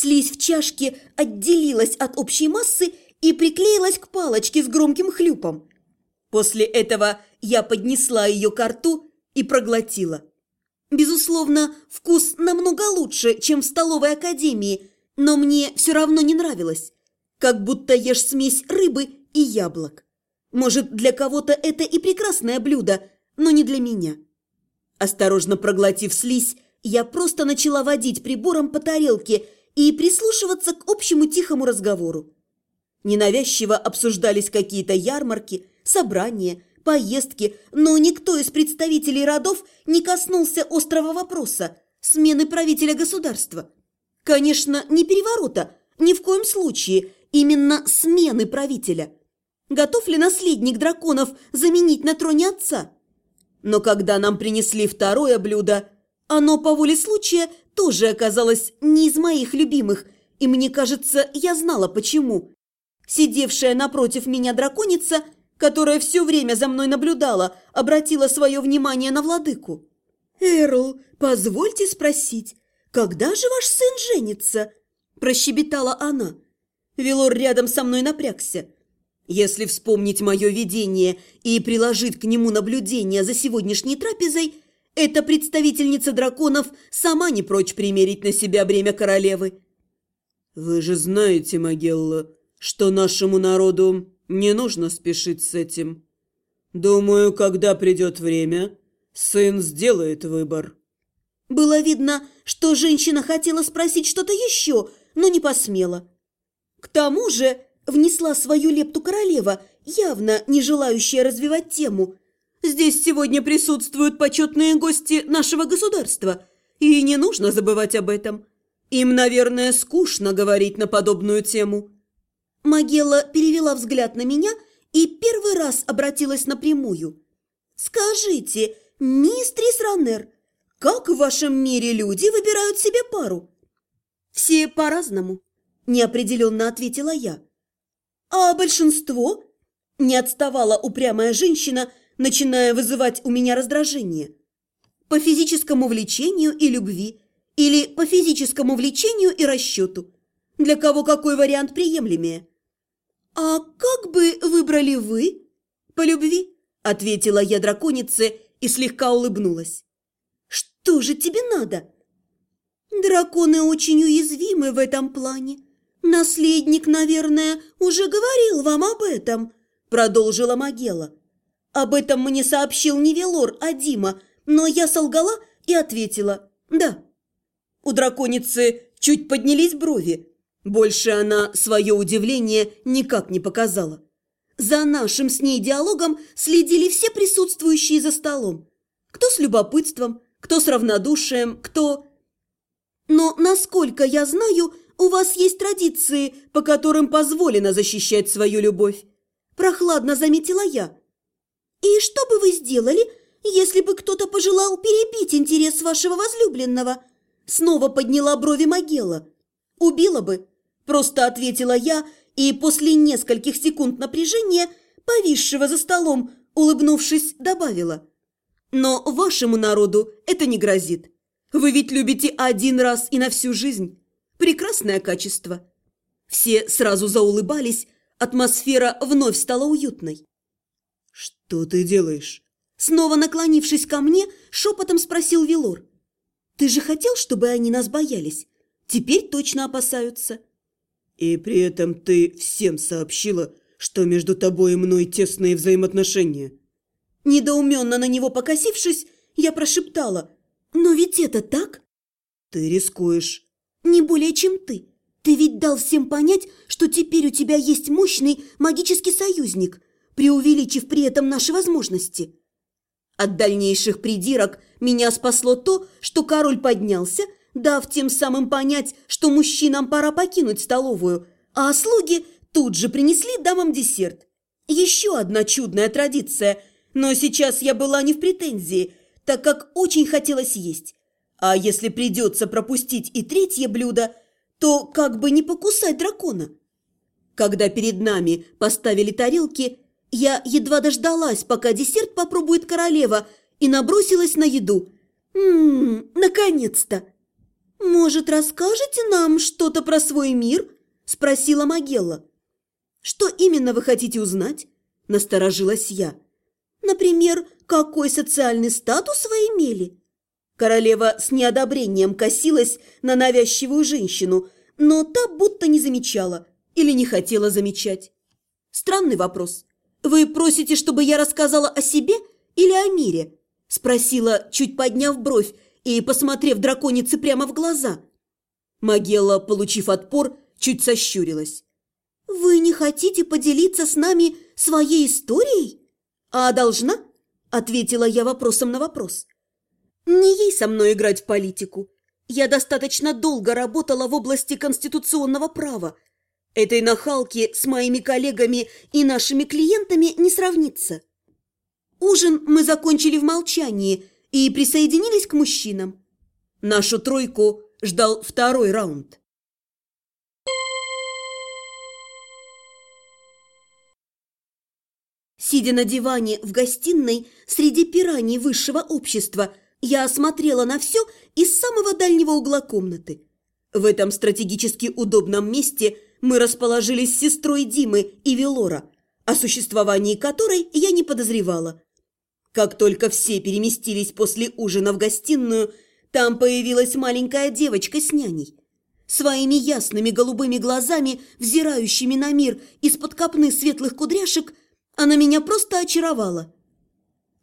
Слизь в чашке отделилась от общей массы и приклеилась к палочке с громким хлюпом. После этого я поднесла ее к рту и проглотила. Безусловно, вкус намного лучше, чем в столовой академии, но мне все равно не нравилось. Как будто ешь смесь рыбы и яблок. Может, для кого-то это и прекрасное блюдо, но не для меня. Осторожно проглотив слизь, я просто начала водить прибором по тарелке и прислушиваться к общему тихому разговору. Ненавязчиво обсуждались какие-то ярмарки, собрания, поездки, но никто из представителей родов не коснулся острого вопроса – смены правителя государства. Конечно, не переворота, ни в коем случае, именно смены правителя. Готов ли наследник драконов заменить на троне отца? Но когда нам принесли второе блюдо, оно по воле случая тоже оказалось не из моих любимых, и мне кажется, я знала почему. Сидевшая напротив меня драконица, которая все время за мной наблюдала, обратила свое внимание на владыку. «Эрл, позвольте спросить, когда же ваш сын женится?» – прощебетала она. Велор рядом со мной напрягся. Если вспомнить мое видение и приложить к нему наблюдение за сегодняшней трапезой, эта представительница драконов сама не прочь примерить на себя бремя королевы. «Вы же знаете, Магелла, что нашему народу не нужно спешить с этим. Думаю, когда придет время, сын сделает выбор». Было видно, что женщина хотела спросить что-то еще, но не посмела. К тому же внесла свою лепту королева, явно не желающая развивать тему. Здесь сегодня присутствуют почетные гости нашего государства, и не нужно забывать об этом. Им, наверное, скучно говорить на подобную тему. Магелла перевела взгляд на меня и первый раз обратилась напрямую. «Скажите, мистрис Раннер, как в вашем мире люди выбирают себе пару?» «Все по-разному», – неопределенно ответила я. «А большинство?» – не отставала упрямая женщина, начиная вызывать у меня раздражение. «По физическому влечению и любви, или по физическому влечению и расчету. Для кого какой вариант приемлемее?» «А как бы выбрали вы?» «По любви», – ответила я драконице и слегка улыбнулась. «Что же тебе надо?» «Драконы очень уязвимы в этом плане. Наследник, наверное, уже говорил вам об этом», – продолжила Магела. «Об этом мне сообщил не Велор, а Дима, но я солгала и ответила «да». У драконицы чуть поднялись брови, больше она свое удивление никак не показала. За нашим с ней диалогом следили все присутствующие за столом. Кто с любопытством, кто с равнодушием, кто... Но, насколько я знаю, у вас есть традиции, по которым позволено защищать свою любовь. Прохладно заметила я. И что бы вы сделали, если бы кто-то пожелал перебить интерес вашего возлюбленного? Снова подняла брови Магела. Убила бы, Просто ответила я и после нескольких секунд напряжения, повисшего за столом, улыбнувшись, добавила. Но вашему народу это не грозит. Вы ведь любите один раз и на всю жизнь. Прекрасное качество. Все сразу заулыбались, атмосфера вновь стала уютной. «Что ты делаешь?» Снова наклонившись ко мне, шепотом спросил Вилор. «Ты же хотел, чтобы они нас боялись? Теперь точно опасаются». И при этом ты всем сообщила, что между тобой и мной тесные взаимоотношения. Недоуменно на него покосившись, я прошептала. «Но ведь это так?» «Ты рискуешь». «Не более, чем ты. Ты ведь дал всем понять, что теперь у тебя есть мощный магический союзник, преувеличив при этом наши возможности». От дальнейших придирок меня спасло то, что король поднялся – дав тем самым понять, что мужчинам пора покинуть столовую, а слуги тут же принесли дамам десерт. Еще одна чудная традиция, но сейчас я была не в претензии, так как очень хотелось есть. А если придется пропустить и третье блюдо, то как бы не покусать дракона. Когда перед нами поставили тарелки, я едва дождалась, пока десерт попробует королева, и набросилась на еду. Ммм, наконец-то! «Может, расскажете нам что-то про свой мир?» – спросила Магелла. «Что именно вы хотите узнать?» – насторожилась я. «Например, какой социальный статус вы имели?» Королева с неодобрением косилась на навязчивую женщину, но та будто не замечала или не хотела замечать. Странный вопрос. «Вы просите, чтобы я рассказала о себе или о мире?» – спросила, чуть подняв бровь и посмотрев драконице прямо в глаза. Магелла, получив отпор, чуть сощурилась. «Вы не хотите поделиться с нами своей историей?» «А должна?» – ответила я вопросом на вопрос. «Не ей со мной играть в политику. Я достаточно долго работала в области конституционного права. Этой нахалки с моими коллегами и нашими клиентами не сравнится». Ужин мы закончили в молчании и присоединились к мужчинам. Нашу тройку ждал второй раунд. Сидя на диване в гостиной среди пираний высшего общества, я осмотрела на все из самого дальнего угла комнаты. В этом стратегически удобном месте мы расположились с сестрой Димы и Велора, о существовании которой я не подозревала. Как только все переместились после ужина в гостиную, там появилась маленькая девочка с няней. Своими ясными голубыми глазами, взирающими на мир из-под копны светлых кудряшек, она меня просто очаровала.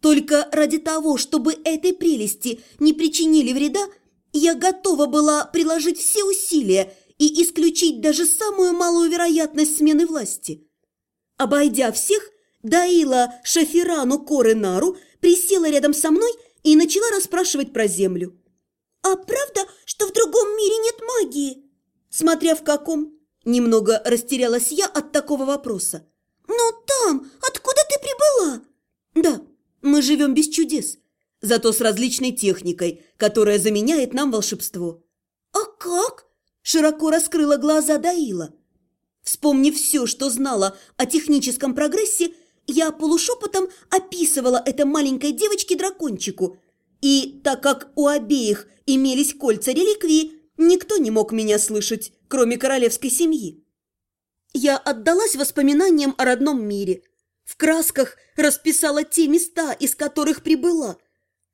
Только ради того, чтобы этой прелести не причинили вреда, я готова была приложить все усилия и исключить даже самую малую вероятность смены власти. Обойдя всех, Даила Шафирану Коренару присела рядом со мной и начала расспрашивать про землю. «А правда, что в другом мире нет магии?» Смотря в каком. Немного растерялась я от такого вопроса. «Но там, откуда ты прибыла?» «Да, мы живем без чудес, зато с различной техникой, которая заменяет нам волшебство». «А как?» – широко раскрыла глаза Даила. Вспомнив все, что знала о техническом прогрессе, я полушепотом описывала это маленькой девочке-дракончику. И так как у обеих имелись кольца реликвии, никто не мог меня слышать, кроме королевской семьи. Я отдалась воспоминаниям о родном мире. В красках расписала те места, из которых прибыла.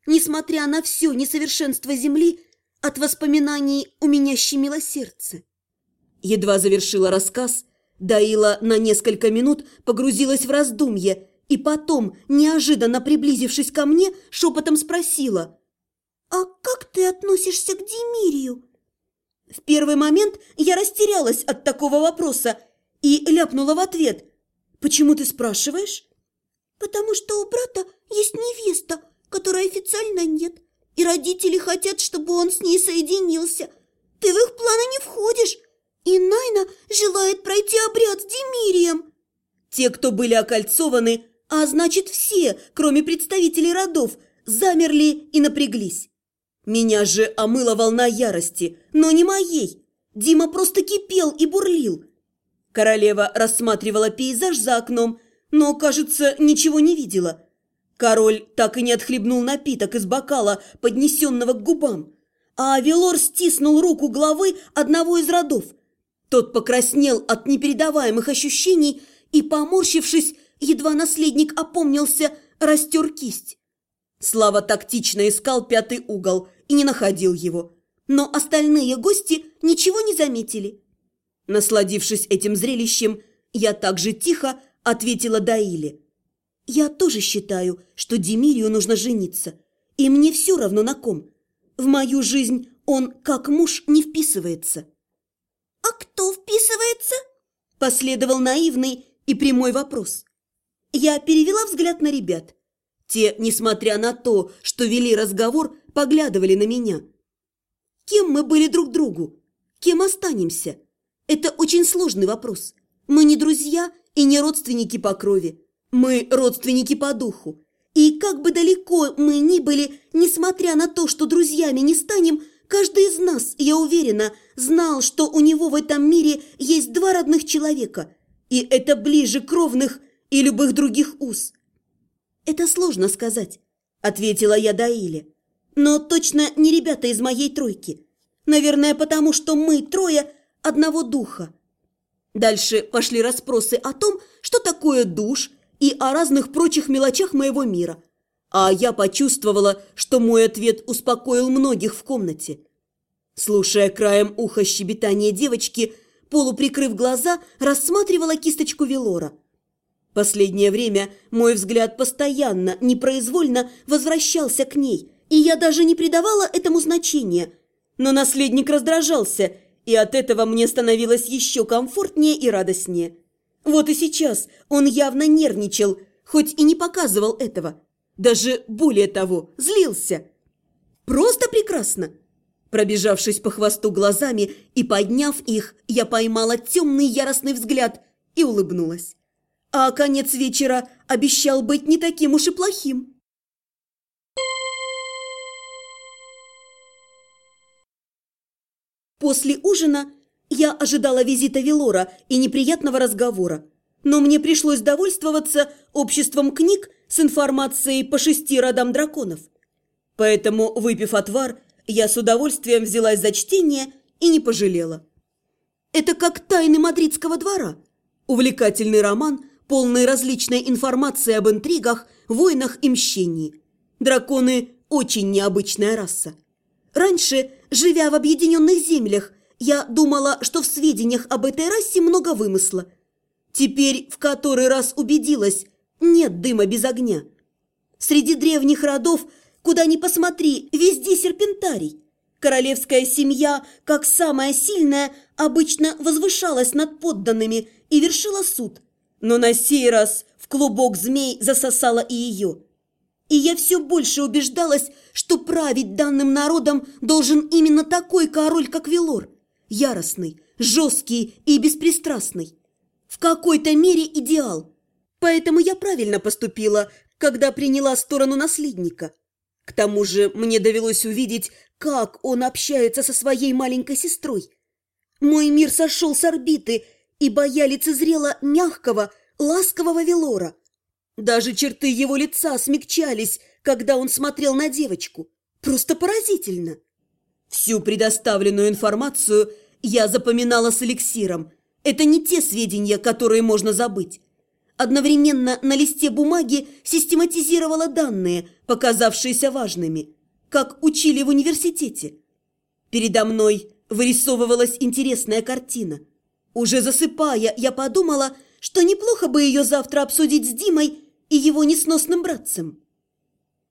Несмотря на все несовершенство земли, от воспоминаний у меня щемило сердце. Едва завершила рассказ, Даила на несколько минут погрузилась в раздумье и потом, неожиданно приблизившись ко мне, шепотом спросила. «А как ты относишься к Демирию?» В первый момент я растерялась от такого вопроса – и ляпнула в ответ. «Почему ты спрашиваешь?» «Потому что у брата есть невеста, которой официально нет, и родители хотят, чтобы он с ней соединился. Ты в их планы не входишь, и Найна желает пройти обряд с Демирием». Те, кто были окольцованы, а значит все, кроме представителей родов, замерли и напряглись. Меня же омыла волна ярости, но не моей. Дима просто кипел и бурлил. Королева рассматривала пейзаж за окном, но, кажется, ничего не видела. Король так и не отхлебнул напиток из бокала, поднесенного к губам. А Велор стиснул руку главы одного из родов. Тот покраснел от непередаваемых ощущений и, поморщившись, едва наследник опомнился, растер кисть. Слава тактично искал пятый угол и не находил его. Но остальные гости ничего не заметили. Насладившись этим зрелищем, я также тихо ответила Даиле. «Я тоже считаю, что Демирию нужно жениться, и мне все равно на ком. В мою жизнь он, как муж, не вписывается». «А кто вписывается?» – последовал наивный и прямой вопрос. Я перевела взгляд на ребят. Те, несмотря на то, что вели разговор, поглядывали на меня. Кем мы были друг другу? Кем останемся? Это очень сложный вопрос. Мы не друзья и не родственники по крови. Мы родственники по духу. И как бы далеко мы ни были, несмотря на то, что друзьями не станем, каждый из нас, я уверена, знал, что у него в этом мире есть два родных человека. И это ближе кровных и любых других уз. «Это сложно сказать», – ответила я Даиле. «Но точно не ребята из моей тройки. Наверное, потому что мы трое одного духа. Дальше пошли расспросы о том, что такое душ и о разных прочих мелочах моего мира. А я почувствовала, что мой ответ успокоил многих в комнате. Слушая краем уха щебетание девочки, полуприкрыв глаза, рассматривала кисточку Велора. Последнее время мой взгляд постоянно, непроизвольно возвращался к ней, и я даже не придавала этому значения. Но наследник раздражался, и от этого мне становилось еще комфортнее и радостнее. Вот и сейчас он явно нервничал, хоть и не показывал этого. Даже более того, злился. Просто прекрасно. Пробежавшись по хвосту глазами и подняв их, я поймала темный яростный взгляд и улыбнулась. А конец вечера обещал быть не таким уж и плохим. После ужина я ожидала визита Велора и неприятного разговора, но мне пришлось довольствоваться обществом книг с информацией по шести родам драконов. Поэтому, выпив отвар, я с удовольствием взялась за чтение и не пожалела. Это как «Тайны мадридского двора», увлекательный роман, полный различной информации об интригах, войнах и мщении. Драконы – очень необычная раса. Раньше, живя в объединенных землях, я думала, что в сведениях об этой расе много вымысла. Теперь в который раз убедилась, нет дыма без огня. Среди древних родов, куда ни посмотри, везде серпентарий. Королевская семья, как самая сильная, обычно возвышалась над подданными и вершила суд. Но на сей раз в клубок змей засосала и ее – и я все больше убеждалась, что править данным народом должен именно такой король, как Велор. Яростный, жесткий и беспристрастный. В какой-то мере идеал. Поэтому я правильно поступила, когда приняла сторону наследника. К тому же мне довелось увидеть, как он общается со своей маленькой сестрой. Мой мир сошел с орбиты, ибо я лицезрела мягкого, ласкового Велора – даже черты его лица смягчались, когда он смотрел на девочку. Просто поразительно. Всю предоставленную информацию я запоминала с эликсиром. Это не те сведения, которые можно забыть. Одновременно на листе бумаги систематизировала данные, показавшиеся важными, как учили в университете. Передо мной вырисовывалась интересная картина. Уже засыпая, я подумала, что неплохо бы ее завтра обсудить с Димой и его несносным братцем.